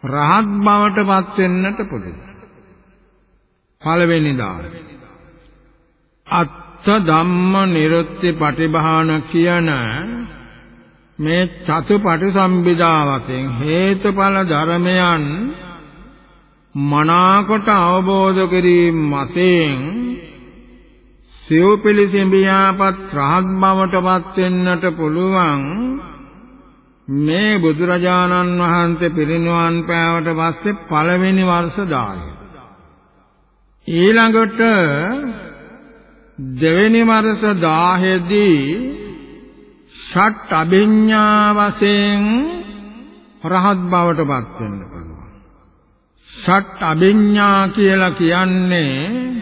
රහත් බවට පත් වෙන්නට පුළුවන්. පළවෙනි දාන අත්ථ ධම්ම නිරුත්ති පටිභාන කියන මේ චතුපටි සම්බිදාවතෙන් හේතුඵල ධර්මයන් මනාකොට අවබෝධ කිරීම මතෙන් සිව් පිළිසෙඹියාපත් රහත් බවටපත් වෙන්නට පුළුවන් මේ බුදුරජාණන් වහන්සේ පිරිනිවන් පෑවට පස්සේ පළවෙනි වර්ෂ 10 ඊළඟට දෙවෙනි වර්ෂ 10 දී ෂට් අභිඥා වශයෙන් රහත් බවට පත් වෙන්න පුළුවන්. ෂට් අභිඥා කියලා කියන්නේ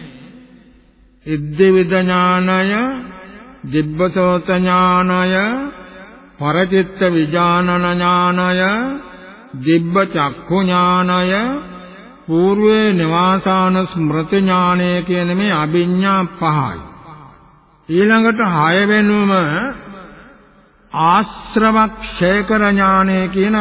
ඉද්දවිද ඥානය, දිබ්බසෝත ඥානය, පරචිත්ත විඥානන ඥානය, දිබ්බ චක්ඛු ඥානය పూర్වේ නිවාසාන ස්මෘති ඥානය කියන මේ අභිඥා පහයි. ඊළඟට හය වෙනුම ආශ්‍රවක්ෂේකර ඥානය කියන